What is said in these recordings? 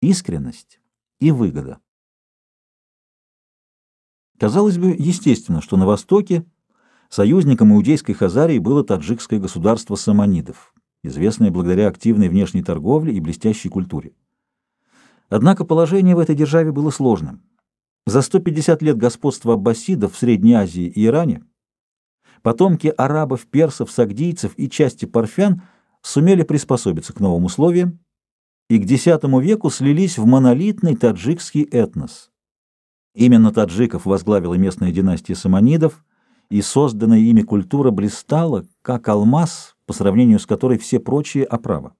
искренность и выгода. Казалось бы, естественно, что на Востоке союзником иудейской Хазарии было таджикское государство саманидов, известное благодаря активной внешней торговле и блестящей культуре. Однако положение в этой державе было сложным. За 150 лет господства аббасидов в Средней Азии и Иране потомки арабов, персов, сагдийцев и части парфян сумели приспособиться к новым условиям и к X веку слились в монолитный таджикский этнос. Именно таджиков возглавила местная династия саманидов, и созданная ими культура блистала, как алмаз, по сравнению с которой все прочие оправа.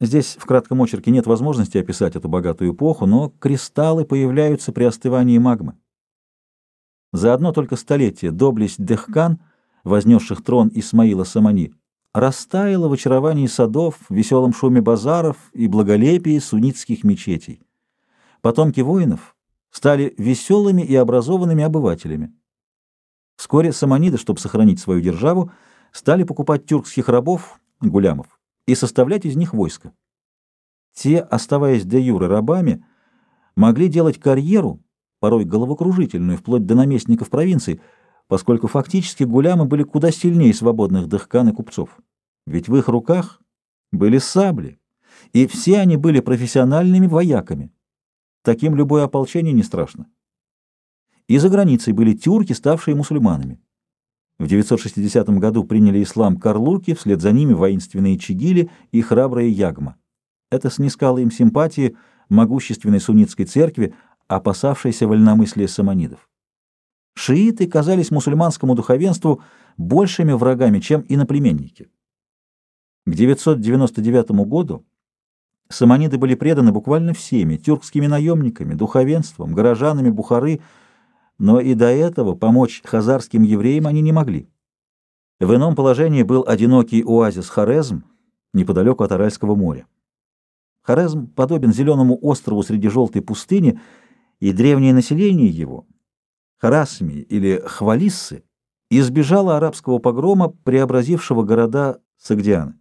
Здесь в кратком очерке нет возможности описать эту богатую эпоху, но кристаллы появляются при остывании магмы. За одно только столетие доблесть Дехкан, вознесших трон Исмаила Самани, растаяла в очаровании садов, веселом шуме базаров и благолепии суннитских мечетей. Потомки воинов стали веселыми и образованными обывателями. Вскоре саманиды, чтобы сохранить свою державу, стали покупать тюркских рабов, гулямов, и составлять из них войско. Те, оставаясь де юры рабами, могли делать карьеру, порой головокружительную, вплоть до наместников провинций, поскольку фактически гулямы были куда сильнее свободных дыхкан и купцов. Ведь в их руках были сабли, и все они были профессиональными вояками. Таким любое ополчение не страшно. И за границей были тюрки, ставшие мусульманами. В 960 году приняли ислам карлуки, вслед за ними воинственные чигили и храбрые ягма. Это снискало им симпатии могущественной суннитской церкви, опасавшейся вольномыслия саманидов. Шииты казались мусульманскому духовенству большими врагами, чем иноплеменники. К 999 году саманиды были преданы буквально всеми – тюркскими наемниками, духовенством, горожанами Бухары – но и до этого помочь хазарским евреям они не могли. В ином положении был одинокий оазис Хорезм неподалеку от Аральского моря. Хорезм подобен зеленому острову среди желтой пустыни, и древнее население его, Харасми или Хвалиссы, избежало арабского погрома, преобразившего города Сагдиана.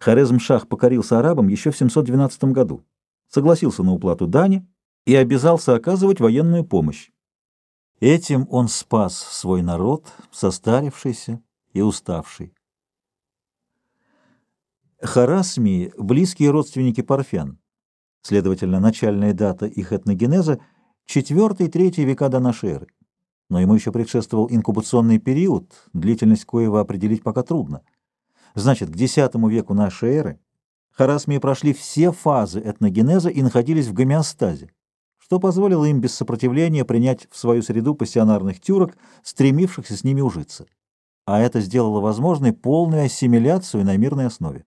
Хорезм-Шах покорился арабам еще в 712 году, согласился на уплату дани и обязался оказывать военную помощь. Этим он спас свой народ, состарившийся и уставший. Харасмии – близкие родственники парфян. Следовательно, начальная дата их этногенеза – 4-3 века до нашей эры. Но ему еще предшествовал инкубационный период, длительность коего определить пока трудно. Значит, к X веку нашей эры Харасмии прошли все фазы этногенеза и находились в гомеостазе что позволило им без сопротивления принять в свою среду пассионарных тюрок, стремившихся с ними ужиться. А это сделало возможной полную ассимиляцию на мирной основе.